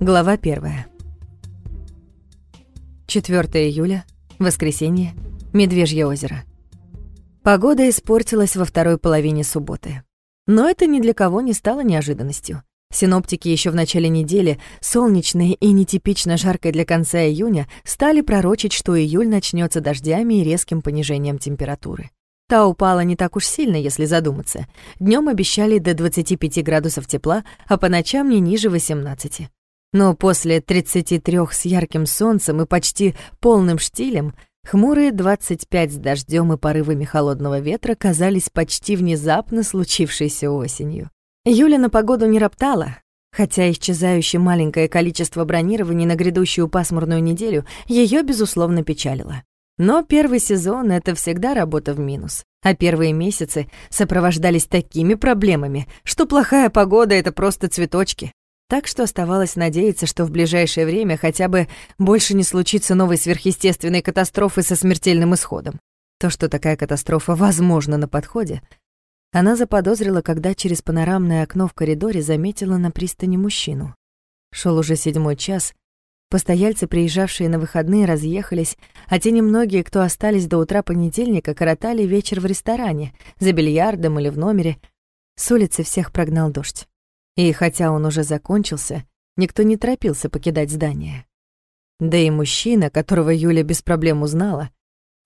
Глава первая. 4 июля, воскресенье, Медвежье озеро. Погода испортилась во второй половине субботы. Но это ни для кого не стало неожиданностью. Синоптики еще в начале недели, солнечные и нетипично жаркой для конца июня, стали пророчить, что июль начнется дождями и резким понижением температуры. Та упала не так уж сильно, если задуматься. Днем обещали до 25 градусов тепла, а по ночам не ниже 18. Но после 33 с ярким солнцем и почти полным штилем, хмурые 25 с дождем и порывами холодного ветра казались почти внезапно случившейся осенью. Юля на погоду не роптала, хотя исчезающее маленькое количество бронирований на грядущую пасмурную неделю ее безусловно печалило. Но первый сезон — это всегда работа в минус, а первые месяцы сопровождались такими проблемами, что плохая погода — это просто цветочки. Так что оставалось надеяться, что в ближайшее время хотя бы больше не случится новой сверхъестественной катастрофы со смертельным исходом. То, что такая катастрофа возможна на подходе, она заподозрила, когда через панорамное окно в коридоре заметила на пристани мужчину. Шел уже седьмой час, Постояльцы, приезжавшие на выходные, разъехались, а те немногие, кто остались до утра понедельника, коротали вечер в ресторане, за бильярдом или в номере. С улицы всех прогнал дождь. И хотя он уже закончился, никто не торопился покидать здание. Да и мужчина, которого Юля без проблем узнала,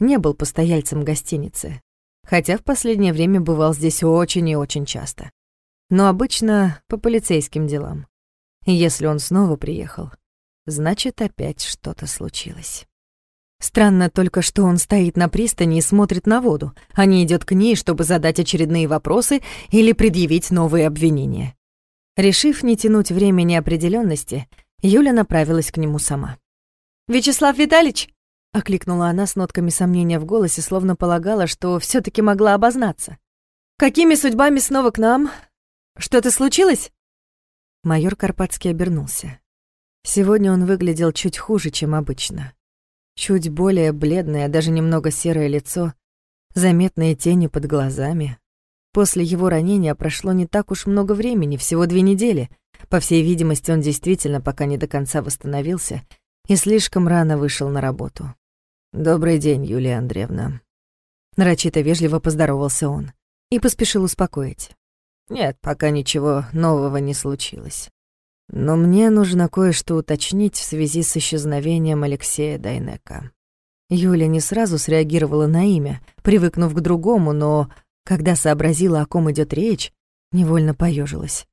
не был постояльцем гостиницы, хотя в последнее время бывал здесь очень и очень часто. Но обычно по полицейским делам. Если он снова приехал — Значит, опять что-то случилось. Странно только, что он стоит на пристани и смотрит на воду, а не идет к ней, чтобы задать очередные вопросы или предъявить новые обвинения. Решив не тянуть время неопределенности, Юля направилась к нему сама. «Вячеслав Витальевич!» — окликнула она с нотками сомнения в голосе, словно полагала, что все таки могла обознаться. «Какими судьбами снова к нам? Что-то случилось?» Майор Карпатский обернулся. Сегодня он выглядел чуть хуже, чем обычно. Чуть более бледное, даже немного серое лицо, заметные тени под глазами. После его ранения прошло не так уж много времени, всего две недели. По всей видимости, он действительно пока не до конца восстановился и слишком рано вышел на работу. «Добрый день, Юлия Андреевна». Нарочито вежливо поздоровался он и поспешил успокоить. «Нет, пока ничего нового не случилось. Но мне нужно кое-что уточнить в связи с исчезновением Алексея Дайнека. Юля не сразу среагировала на имя, привыкнув к другому, но когда сообразила, о ком идет речь, невольно поежилась.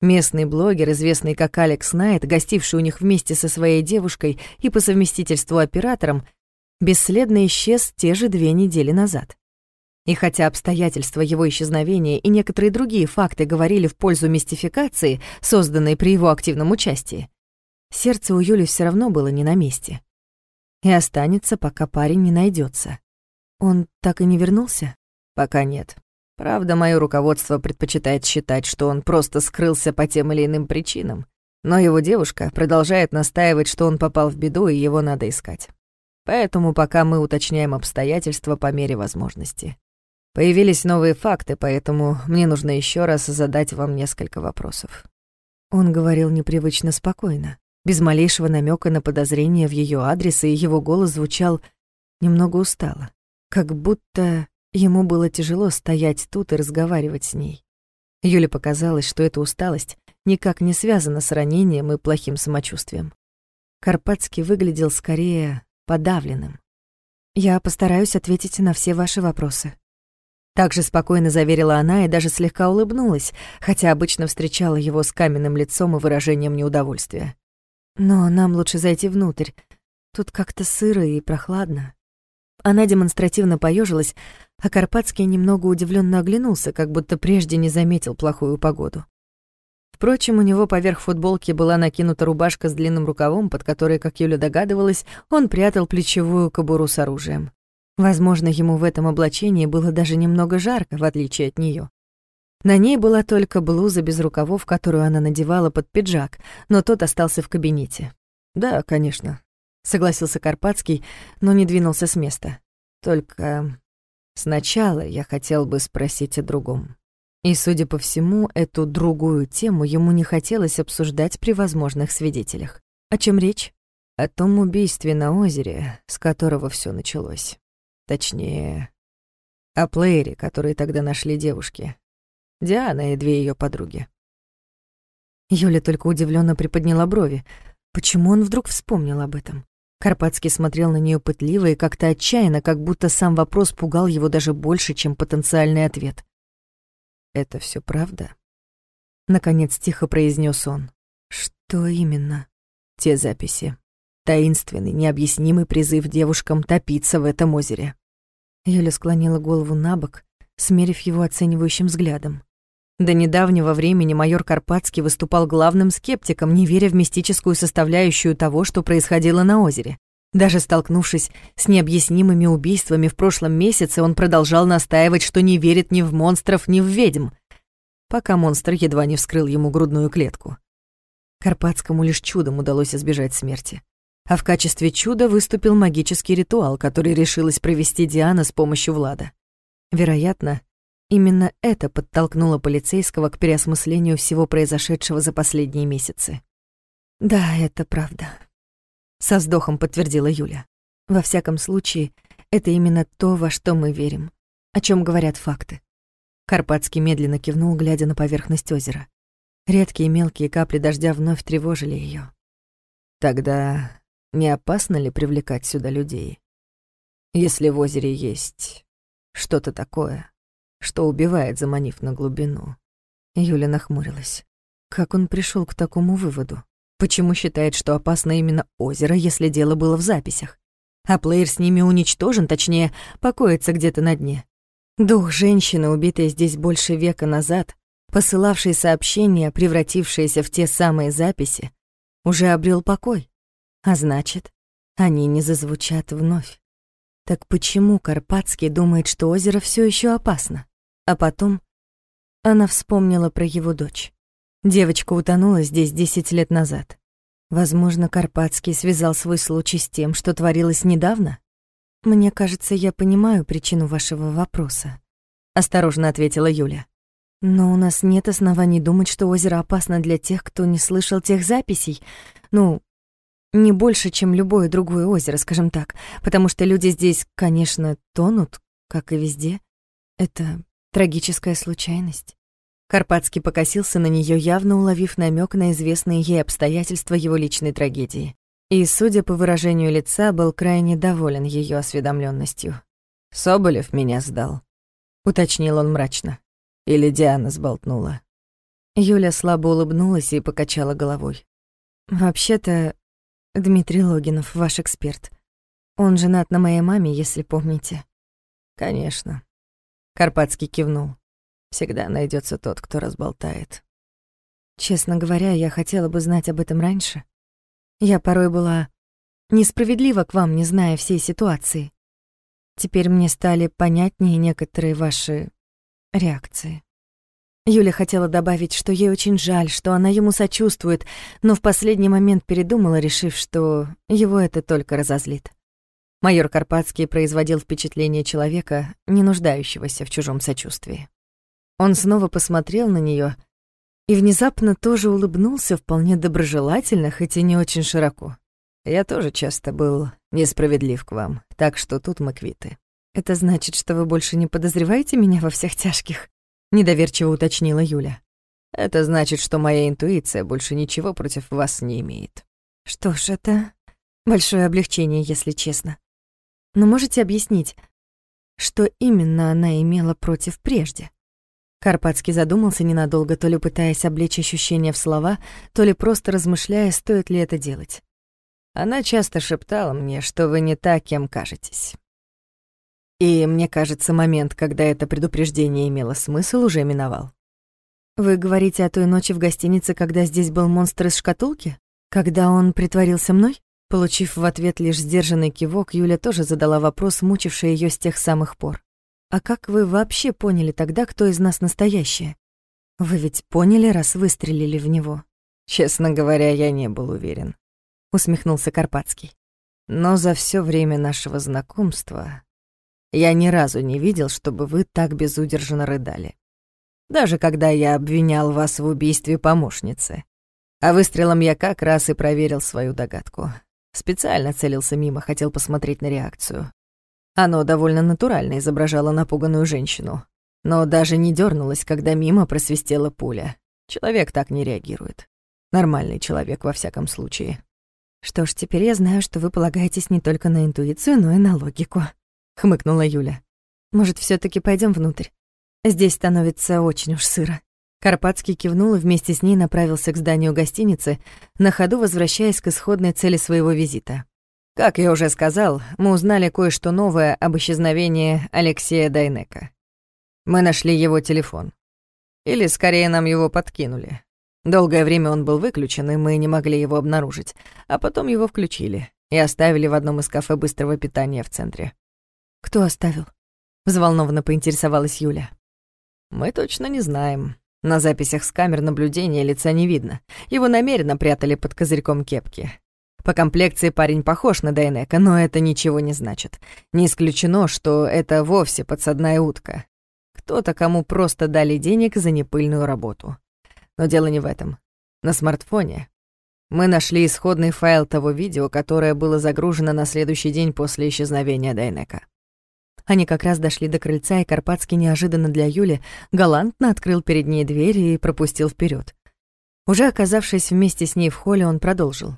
Местный блогер, известный как Алекс Найт, гостивший у них вместе со своей девушкой и по совместительству оператором, бесследно исчез те же две недели назад. И хотя обстоятельства его исчезновения и некоторые другие факты говорили в пользу мистификации, созданной при его активном участии, сердце у Юли все равно было не на месте. И останется, пока парень не найдется. Он так и не вернулся? Пока нет. Правда, мое руководство предпочитает считать, что он просто скрылся по тем или иным причинам. Но его девушка продолжает настаивать, что он попал в беду и его надо искать. Поэтому пока мы уточняем обстоятельства по мере возможности. Появились новые факты, поэтому мне нужно еще раз задать вам несколько вопросов». Он говорил непривычно спокойно, без малейшего намека на подозрение в ее адрес, и его голос звучал немного устало, как будто ему было тяжело стоять тут и разговаривать с ней. Юле показалось, что эта усталость никак не связана с ранением и плохим самочувствием. Карпатский выглядел скорее подавленным. «Я постараюсь ответить на все ваши вопросы», также спокойно заверила она и даже слегка улыбнулась, хотя обычно встречала его с каменным лицом и выражением неудовольствия. «Но нам лучше зайти внутрь. Тут как-то сыро и прохладно». Она демонстративно поежилась, а Карпатский немного удивленно оглянулся, как будто прежде не заметил плохую погоду. Впрочем, у него поверх футболки была накинута рубашка с длинным рукавом, под которой, как Юля догадывалась, он прятал плечевую кобуру с оружием. Возможно, ему в этом облачении было даже немного жарко, в отличие от нее. На ней была только блуза без рукавов, которую она надевала под пиджак, но тот остался в кабинете. «Да, конечно», — согласился Карпатский, но не двинулся с места. «Только сначала я хотел бы спросить о другом». И, судя по всему, эту другую тему ему не хотелось обсуждать при возможных свидетелях. О чем речь? О том убийстве на озере, с которого все началось. Точнее, о плеере, который тогда нашли девушки. Диана и две ее подруги. Юля только удивленно приподняла брови. Почему он вдруг вспомнил об этом? Карпатский смотрел на нее пытливо и как-то отчаянно, как будто сам вопрос пугал его даже больше, чем потенциальный ответ. «Это все правда?» Наконец тихо произнес он. «Что именно?» «Те записи. Таинственный, необъяснимый призыв девушкам топиться в этом озере. Юля склонила голову на бок, смерив его оценивающим взглядом. До недавнего времени майор Карпатский выступал главным скептиком, не веря в мистическую составляющую того, что происходило на озере. Даже столкнувшись с необъяснимыми убийствами в прошлом месяце, он продолжал настаивать, что не верит ни в монстров, ни в ведьм, пока монстр едва не вскрыл ему грудную клетку. Карпатскому лишь чудом удалось избежать смерти а в качестве чуда выступил магический ритуал, который решилась провести Диана с помощью Влада. Вероятно, именно это подтолкнуло полицейского к переосмыслению всего произошедшего за последние месяцы. «Да, это правда», — со вздохом подтвердила Юля. «Во всяком случае, это именно то, во что мы верим, о чем говорят факты». Карпатский медленно кивнул, глядя на поверхность озера. Редкие мелкие капли дождя вновь тревожили ее. «Тогда не опасно ли привлекать сюда людей? Если в озере есть что-то такое, что убивает, заманив на глубину. Юля нахмурилась. Как он пришел к такому выводу? Почему считает, что опасно именно озеро, если дело было в записях? А плеер с ними уничтожен, точнее, покоится где-то на дне. Дух женщины, убитой здесь больше века назад, посылавший сообщения, превратившиеся в те самые записи, уже обрел покой. А значит, они не зазвучат вновь. Так почему Карпатский думает, что озеро все еще опасно? А потом она вспомнила про его дочь. Девочка утонула здесь десять лет назад. Возможно, Карпатский связал свой случай с тем, что творилось недавно? Мне кажется, я понимаю причину вашего вопроса, осторожно ответила Юля. Но у нас нет оснований думать, что озеро опасно для тех, кто не слышал тех записей. Ну, не больше, чем любое другое озеро, скажем так, потому что люди здесь, конечно, тонут, как и везде. Это трагическая случайность. Карпатский покосился на нее, явно уловив намек на известные ей обстоятельства его личной трагедии. И, судя по выражению лица, был крайне доволен ее осведомленностью. «Соболев меня сдал», — уточнил он мрачно. «Или Диана сболтнула». Юля слабо улыбнулась и покачала головой. «Вообще-то, Дмитрий Логинов, ваш эксперт. Он женат на моей маме, если помните. Конечно. Карпатский кивнул. Всегда найдется тот, кто разболтает. Честно говоря, я хотела бы знать об этом раньше. Я порой была несправедлива к вам, не зная всей ситуации. Теперь мне стали понятнее некоторые ваши реакции. Юля хотела добавить, что ей очень жаль, что она ему сочувствует, но в последний момент передумала, решив, что его это только разозлит. Майор Карпатский производил впечатление человека, не нуждающегося в чужом сочувствии. Он снова посмотрел на нее и внезапно тоже улыбнулся вполне доброжелательно, хоть и не очень широко. «Я тоже часто был несправедлив к вам, так что тут мы квиты». «Это значит, что вы больше не подозреваете меня во всех тяжких?» недоверчиво уточнила Юля. Это значит, что моя интуиция больше ничего против вас не имеет. Что ж, это большое облегчение, если честно. Но можете объяснить, что именно она имела против прежде? Карпатский задумался ненадолго, то ли пытаясь облечь ощущения в слова, то ли просто размышляя, стоит ли это делать. Она часто шептала мне, что вы не так, кем кажетесь. И мне кажется, момент, когда это предупреждение имело смысл, уже миновал. Вы говорите о той ночи в гостинице, когда здесь был монстр из шкатулки? Когда он притворился мной? Получив в ответ лишь сдержанный кивок, Юля тоже задала вопрос, мучивший ее с тех самых пор. «А как вы вообще поняли тогда, кто из нас настоящая? Вы ведь поняли, раз выстрелили в него?» «Честно говоря, я не был уверен», — усмехнулся Карпатский. «Но за все время нашего знакомства я ни разу не видел, чтобы вы так безудержно рыдали. Даже когда я обвинял вас в убийстве помощницы. А выстрелом я как раз и проверил свою догадку. Специально целился мимо, хотел посмотреть на реакцию. Оно довольно натурально изображало напуганную женщину, но даже не дернулось, когда мимо просвистела пуля. Человек так не реагирует. Нормальный человек, во всяком случае. «Что ж, теперь я знаю, что вы полагаетесь не только на интуицию, но и на логику», — хмыкнула Юля. «Может, все таки пойдем внутрь? Здесь становится очень уж сыро». Карпатский кивнул и вместе с ней направился к зданию гостиницы, на ходу возвращаясь к исходной цели своего визита. Как я уже сказал, мы узнали кое-что новое об исчезновении Алексея Дайнека. Мы нашли его телефон. Или, скорее, нам его подкинули. Долгое время он был выключен, и мы не могли его обнаружить. А потом его включили и оставили в одном из кафе быстрого питания в центре. «Кто оставил?» — взволнованно поинтересовалась Юля. «Мы точно не знаем. На записях с камер наблюдения лица не видно. Его намеренно прятали под козырьком кепки. По комплекции парень похож на Дайнека, но это ничего не значит. Не исключено, что это вовсе подсадная утка. Кто-то, кому просто дали денег за непыльную работу. Но дело не в этом. На смартфоне мы нашли исходный файл того видео, которое было загружено на следующий день после исчезновения Дайнека. Они как раз дошли до крыльца, и Карпатский неожиданно для Юли галантно открыл перед ней дверь и пропустил вперед. Уже оказавшись вместе с ней в холле, он продолжил.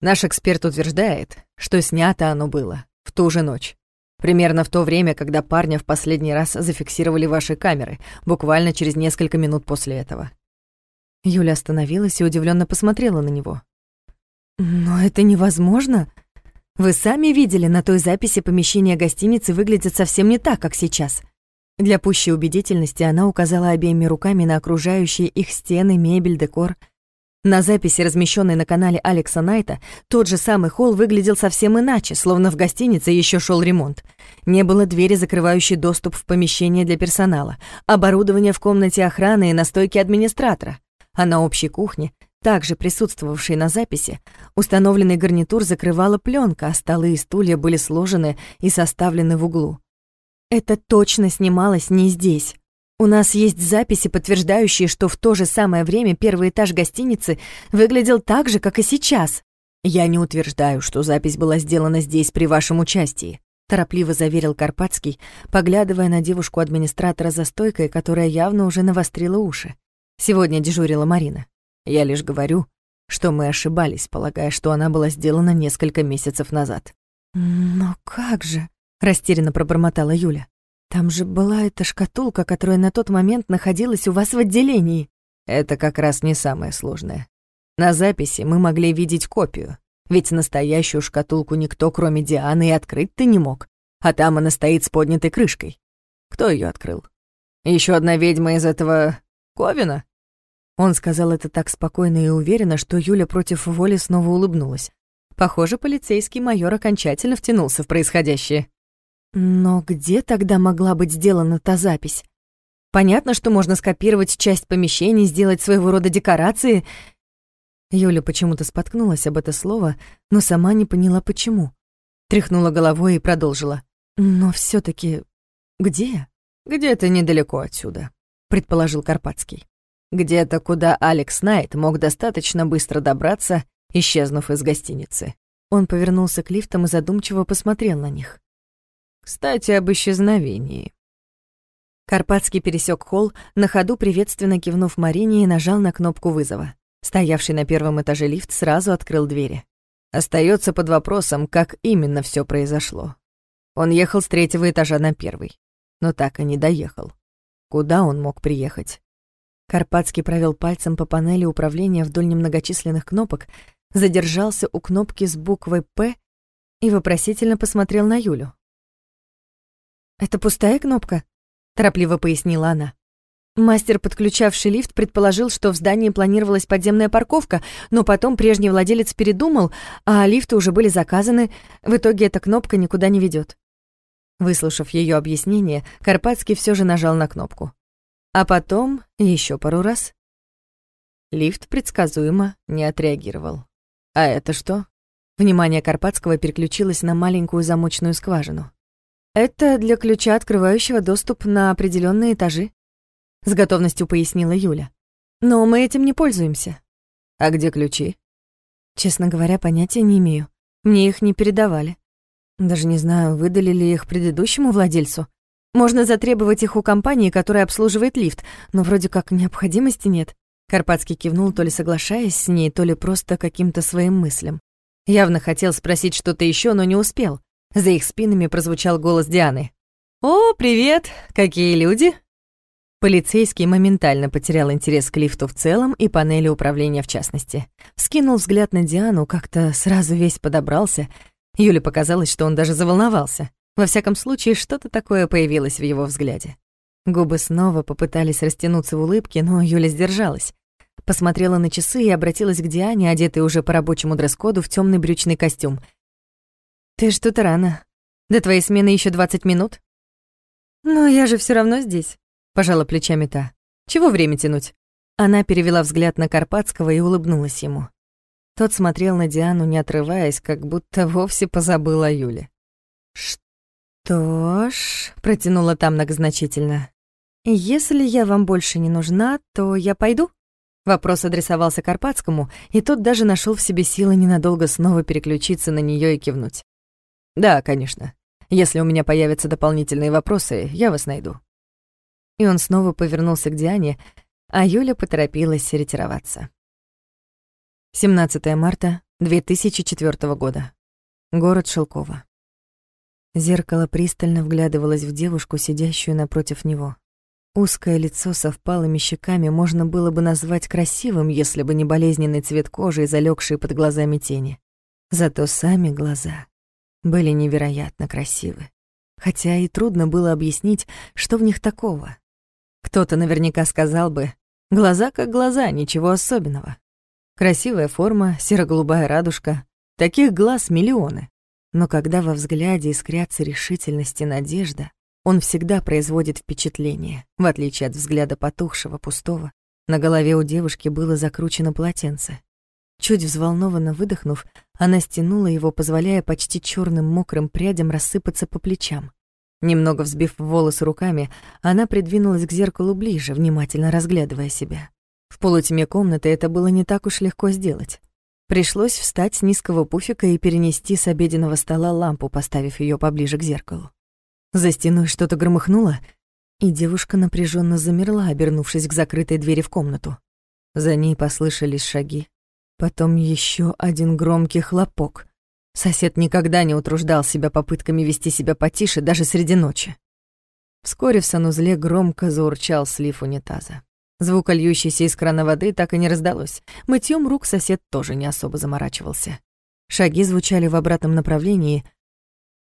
«Наш эксперт утверждает, что снято оно было в ту же ночь. Примерно в то время, когда парня в последний раз зафиксировали ваши камеры, буквально через несколько минут после этого». Юля остановилась и удивленно посмотрела на него. «Но это невозможно!» Вы сами видели, на той записи помещение гостиницы выглядит совсем не так, как сейчас. Для пущей убедительности она указала обеими руками на окружающие их стены, мебель, декор. На записи, размещенной на канале Алекса Найта, тот же самый холл выглядел совсем иначе, словно в гостинице еще шел ремонт. Не было двери, закрывающей доступ в помещение для персонала, оборудования в комнате охраны и на стойке администратора. А на общей кухне также присутствовавшей на записи, установленный гарнитур закрывала пленка, а столы и стулья были сложены и составлены в углу. Это точно снималось не здесь. У нас есть записи, подтверждающие, что в то же самое время первый этаж гостиницы выглядел так же, как и сейчас. Я не утверждаю, что запись была сделана здесь при вашем участии, торопливо заверил Карпатский, поглядывая на девушку-администратора за стойкой, которая явно уже навострила уши. Сегодня дежурила Марина. Я лишь говорю, что мы ошибались, полагая, что она была сделана несколько месяцев назад. «Но как же?» — растерянно пробормотала Юля. «Там же была эта шкатулка, которая на тот момент находилась у вас в отделении». Это как раз не самое сложное. На записи мы могли видеть копию, ведь настоящую шкатулку никто, кроме Дианы, и открыть-то не мог. А там она стоит с поднятой крышкой. Кто ее открыл? Еще одна ведьма из этого Ковина? Он сказал это так спокойно и уверенно, что Юля против воли снова улыбнулась. Похоже, полицейский майор окончательно втянулся в происходящее. Но где тогда могла быть сделана та запись? Понятно, что можно скопировать часть помещений, сделать своего рода декорации. Юля почему-то споткнулась об это слово, но сама не поняла, почему. Тряхнула головой и продолжила. Но все таки где? Где-то недалеко отсюда, предположил Карпатский. Где-то, куда Алекс Найт мог достаточно быстро добраться, исчезнув из гостиницы. Он повернулся к лифтам и задумчиво посмотрел на них. «Кстати, об исчезновении». Карпатский пересек холл, на ходу приветственно кивнув Марине и нажал на кнопку вызова. Стоявший на первом этаже лифт сразу открыл двери. Остается под вопросом, как именно все произошло. Он ехал с третьего этажа на первый, но так и не доехал. Куда он мог приехать? Карпатский провел пальцем по панели управления вдоль немногочисленных кнопок, задержался у кнопки с буквой «П» и вопросительно посмотрел на Юлю. «Это пустая кнопка?» — торопливо пояснила она. Мастер, подключавший лифт, предположил, что в здании планировалась подземная парковка, но потом прежний владелец передумал, а лифты уже были заказаны. В итоге эта кнопка никуда не ведет. Выслушав ее объяснение, Карпатский все же нажал на кнопку. А потом еще пару раз. Лифт предсказуемо не отреагировал. А это что? Внимание Карпатского переключилось на маленькую замочную скважину. Это для ключа, открывающего доступ на определенные этажи. — с готовностью пояснила Юля. «Но мы этим не пользуемся». «А где ключи?» «Честно говоря, понятия не имею. Мне их не передавали. Даже не знаю, выдали ли их предыдущему владельцу. Можно затребовать их у компании, которая обслуживает лифт, но вроде как необходимости нет». Карпатский кивнул, то ли соглашаясь с ней, то ли просто каким-то своим мыслям. Явно хотел спросить что-то еще, но не успел. За их спинами прозвучал голос Дианы. «О, привет! Какие люди?» Полицейский моментально потерял интерес к лифту в целом и панели управления в частности. Скинул взгляд на Диану, как-то сразу весь подобрался. Юле показалось, что он даже заволновался. Во всяком случае, что-то такое появилось в его взгляде. Губы снова попытались растянуться в улыбке, но Юля сдержалась. Посмотрела на часы и обратилась к Диане, одетой уже по рабочему дресс-коду в темный брючный костюм. «Ты что-то рано. До твоей смены еще 20 минут?» «Но я же все равно здесь», — пожала плечами та. «Чего время тянуть?» Она перевела взгляд на Карпатского и улыбнулась ему. Тот смотрел на Диану, не отрываясь, как будто вовсе позабыл о Юле. «Что ж», — протянула там многозначительно, «если я вам больше не нужна, то я пойду?» Вопрос адресовался Карпатскому, и тот даже нашел в себе силы ненадолго снова переключиться на нее и кивнуть. «Да, конечно. Если у меня появятся дополнительные вопросы, я вас найду». И он снова повернулся к Диане, а Юля поторопилась ретироваться. 17 марта 2004 года. Город Шелково. Зеркало пристально вглядывалось в девушку, сидящую напротив него. Узкое лицо со впалыми щеками можно было бы назвать красивым, если бы не болезненный цвет кожи и залегшие под глазами тени. Зато сами глаза были невероятно красивы. Хотя и трудно было объяснить, что в них такого. Кто-то наверняка сказал бы, глаза как глаза, ничего особенного. Красивая форма, серо-голубая радужка, таких глаз миллионы. Но когда во взгляде искрятся решительность и надежда, он всегда производит впечатление, в отличие от взгляда потухшего, пустого. На голове у девушки было закручено полотенце. Чуть взволнованно выдохнув, она стянула его, позволяя почти черным мокрым прядям рассыпаться по плечам. Немного взбив волосы руками, она придвинулась к зеркалу ближе, внимательно разглядывая себя. В полутьме комнаты это было не так уж легко сделать. Пришлось встать с низкого пуфика и перенести с обеденного стола лампу, поставив ее поближе к зеркалу. За стеной что-то громыхнуло, и девушка напряженно замерла, обернувшись к закрытой двери в комнату. За ней послышались шаги, Потом еще один громкий хлопок. Сосед никогда не утруждал себя попытками вести себя потише даже среди ночи. Вскоре в санузле громко заурчал слив унитаза. Звук льющейся из крана воды так и не раздалось. Мытьем рук сосед тоже не особо заморачивался. Шаги звучали в обратном направлении,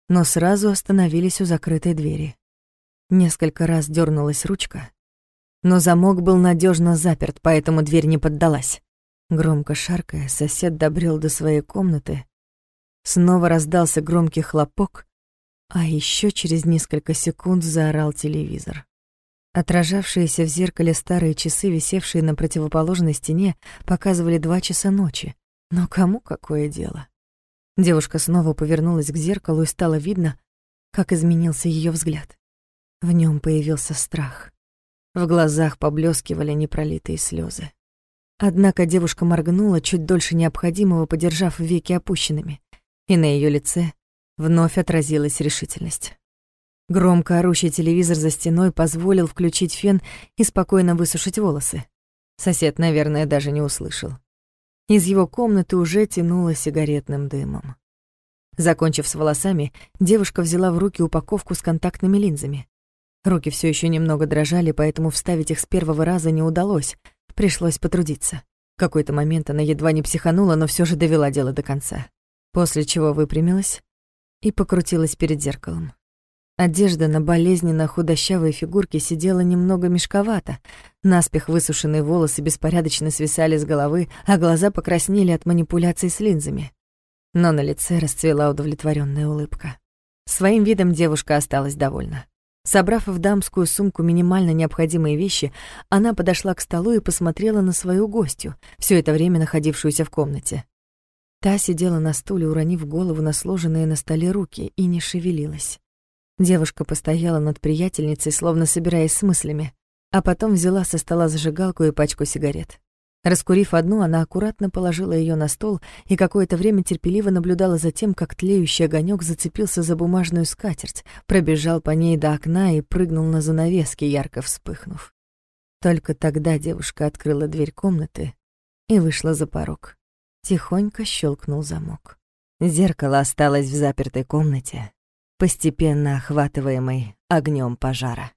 но сразу остановились у закрытой двери. Несколько раз дернулась ручка, но замок был надежно заперт, поэтому дверь не поддалась. Громко шаркая, сосед добрел до своей комнаты. Снова раздался громкий хлопок, а еще через несколько секунд заорал телевизор. Отражавшиеся в зеркале старые часы, висевшие на противоположной стене, показывали два часа ночи. Но кому какое дело? Девушка снова повернулась к зеркалу и стало видно, как изменился ее взгляд. В нем появился страх. В глазах поблескивали непролитые слезы. Однако девушка моргнула чуть дольше необходимого, подержав веки опущенными, и на ее лице вновь отразилась решительность. Громко орущий телевизор за стеной позволил включить фен и спокойно высушить волосы. Сосед, наверное, даже не услышал. Из его комнаты уже тянуло сигаретным дымом. Закончив с волосами, девушка взяла в руки упаковку с контактными линзами. Руки все еще немного дрожали, поэтому вставить их с первого раза не удалось, Пришлось потрудиться. В какой-то момент она едва не психанула, но все же довела дело до конца. После чего выпрямилась и покрутилась перед зеркалом. Одежда на болезненно худощавой фигурке сидела немного мешковато. Наспех высушенные волосы беспорядочно свисали с головы, а глаза покраснели от манипуляций с линзами. Но на лице расцвела удовлетворенная улыбка. Своим видом девушка осталась довольна. Собрав в дамскую сумку минимально необходимые вещи, она подошла к столу и посмотрела на свою гостью, все это время находившуюся в комнате. Та сидела на стуле, уронив голову на сложенные на столе руки, и не шевелилась. Девушка постояла над приятельницей, словно собираясь с мыслями. а потом взяла со стола зажигалку и пачку сигарет. Раскурив одну, она аккуратно положила ее на стол и какое-то время терпеливо наблюдала за тем, как тлеющий огонек зацепился за бумажную скатерть, пробежал по ней до окна и прыгнул на занавески, ярко вспыхнув. Только тогда девушка открыла дверь комнаты и вышла за порог. Тихонько щелкнул замок. Зеркало осталось в запертой комнате, постепенно охватываемой огнем пожара.